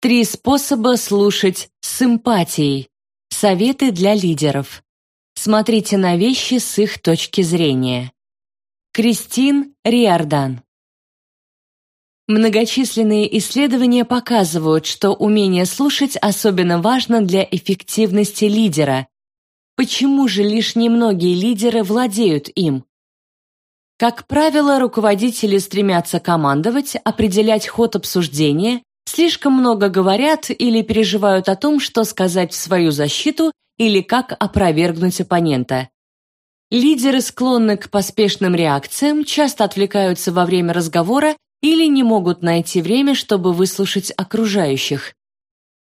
Три способа слушать с эмпатией. Советы для лидеров. Смотрите на вещи с их точки зрения. Кристин Риордан. Многочисленные исследования показывают, что умение слушать особенно важно для эффективности лидера. Почему же лишь немногие лидеры владеют им? Как правило, руководители стремятся командовать, определять ход обсуждения, слишком много говорят или переживают о том, что сказать в свою защиту или как опровергнуть оппонента. Лидеры склонны к поспешным реакциям, часто отвлекаются во время разговора или не могут найти время, чтобы выслушать окружающих.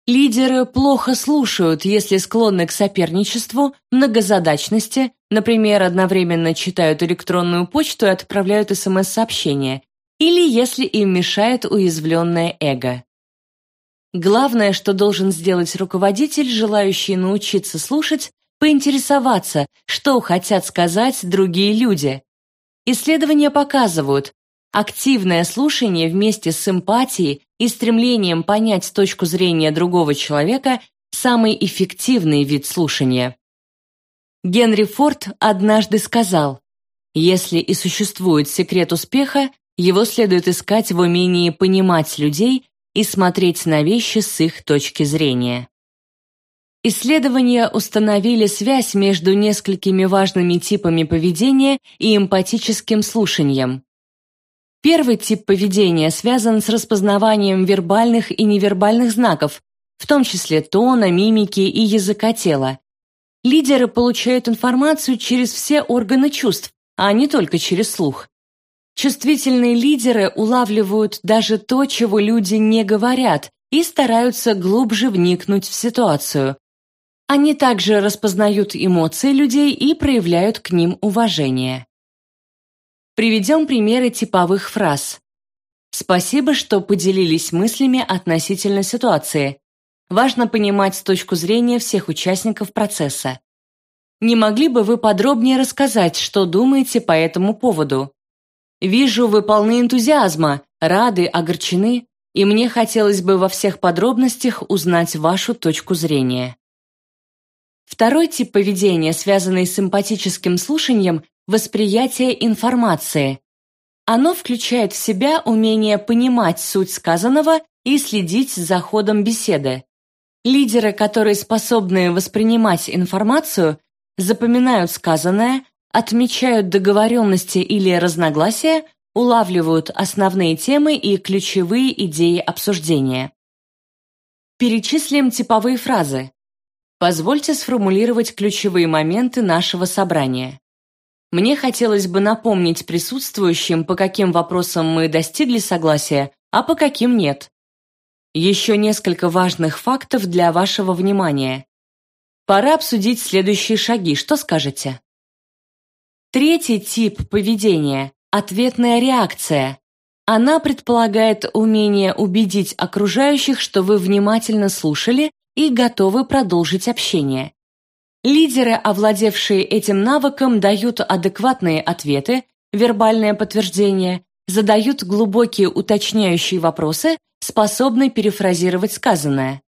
Лидеры плохо слушают, если склонны к соперничеству, многозадачности, например, одновременно читают электронную почту и отправляют СМС-сообщения, или если им мешает уязвленное эго. Главное, что должен сделать руководитель, желающий научиться слушать, поинтересоваться, что хотят сказать другие люди. Исследования показывают, активное слушание вместе с эмпатией и стремлением понять точку зрения другого человека – самый эффективный вид слушания. Генри Форд однажды сказал, «Если и существует секрет успеха, его следует искать в умении понимать людей и смотреть на вещи с их точки зрения. Исследования установили связь между несколькими важными типами поведения и эмпатическим слушанием. Первый тип поведения связан с распознаванием вербальных и невербальных знаков, в том числе тона, мимики и языка тела. Лидеры получают информацию через все органы чувств, а не только через слух. Чувствительные лидеры улавливают даже то, чего люди не говорят, и стараются глубже вникнуть в ситуацию. Они также распознают эмоции людей и проявляют к ним уважение. Приведем примеры типовых фраз. Спасибо, что поделились мыслями относительно ситуации. Важно понимать точку зрения всех участников процесса. Не могли бы вы подробнее рассказать, что думаете по этому поводу? Вижу, вы полны энтузиазма, рады, огорчены, и мне хотелось бы во всех подробностях узнать вашу точку зрения. Второй тип поведения, связанный с эмпатическим слушанием – восприятие информации. Оно включает в себя умение понимать суть сказанного и следить за ходом беседы. Лидеры, которые способны воспринимать информацию, запоминают сказанное, отмечают договоренности или разногласия, улавливают основные темы и ключевые идеи обсуждения. Перечислим типовые фразы. Позвольте сформулировать ключевые моменты нашего собрания. Мне хотелось бы напомнить присутствующим, по каким вопросам мы достигли согласия, а по каким нет. Еще несколько важных фактов для вашего внимания. Пора обсудить следующие шаги, что скажете? Третий тип поведения – ответная реакция. Она предполагает умение убедить окружающих, что вы внимательно слушали и готовы продолжить общение. Лидеры, овладевшие этим навыком, дают адекватные ответы, вербальное подтверждение, задают глубокие уточняющие вопросы, способны перефразировать сказанное.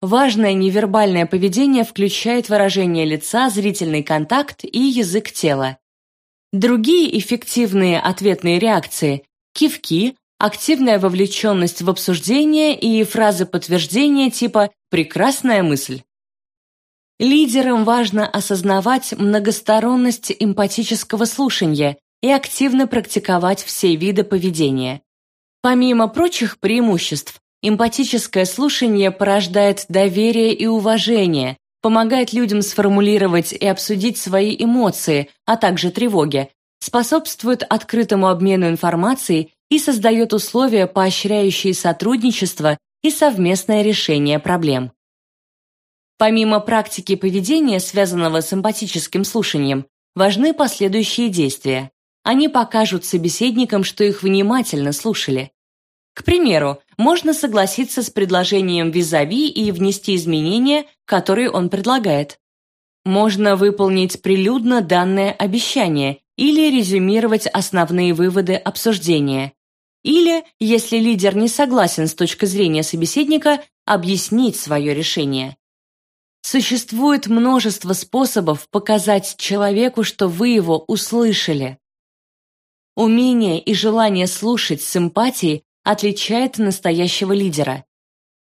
Важное невербальное поведение включает выражение лица, зрительный контакт и язык тела. Другие эффективные ответные реакции – кивки, активная вовлеченность в обсуждение и фразы подтверждения типа «прекрасная мысль». Лидерам важно осознавать многосторонность эмпатического слушания и активно практиковать все виды поведения. Помимо прочих преимуществ, Эмпатическое слушание порождает доверие и уважение, помогает людям сформулировать и обсудить свои эмоции, а также тревоги, способствует открытому обмену информацией и создает условия, поощряющие сотрудничество и совместное решение проблем. Помимо практики поведения, связанного с эмпатическим слушанием, важны последующие действия. Они покажут собеседникам, что их внимательно слушали. К примеру, можно согласиться с предложением визави и внести изменения, которые он предлагает. Можно выполнить прилюдно данное обещание или резюмировать основные выводы обсуждения. Или, если лидер не согласен с точки зрения собеседника, объяснить свое решение. Существует множество способов показать человеку, что вы его услышали. Умение и желание слушать с эмпатией отличает настоящего лидера.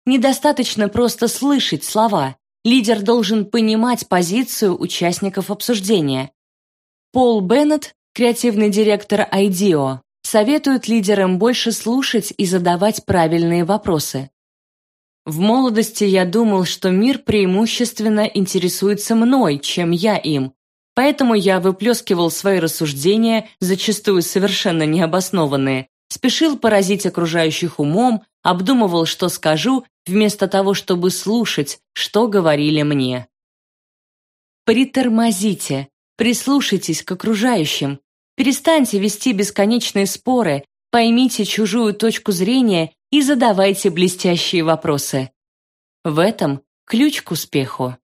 Недостаточно просто слышать слова. Лидер должен понимать позицию участников обсуждения. Пол Беннет, креативный директор IDEO, советует лидерам больше слушать и задавать правильные вопросы. В молодости я думал, что мир преимущественно интересуется мной, чем я им, Поэтому я выплескивал свои рассуждения, зачастую совершенно необоснованные, спешил поразить окружающих умом, обдумывал, что скажу, вместо того, чтобы слушать, что говорили мне. Притормозите, прислушайтесь к окружающим, перестаньте вести бесконечные споры, поймите чужую точку зрения и задавайте блестящие вопросы. В этом ключ к успеху.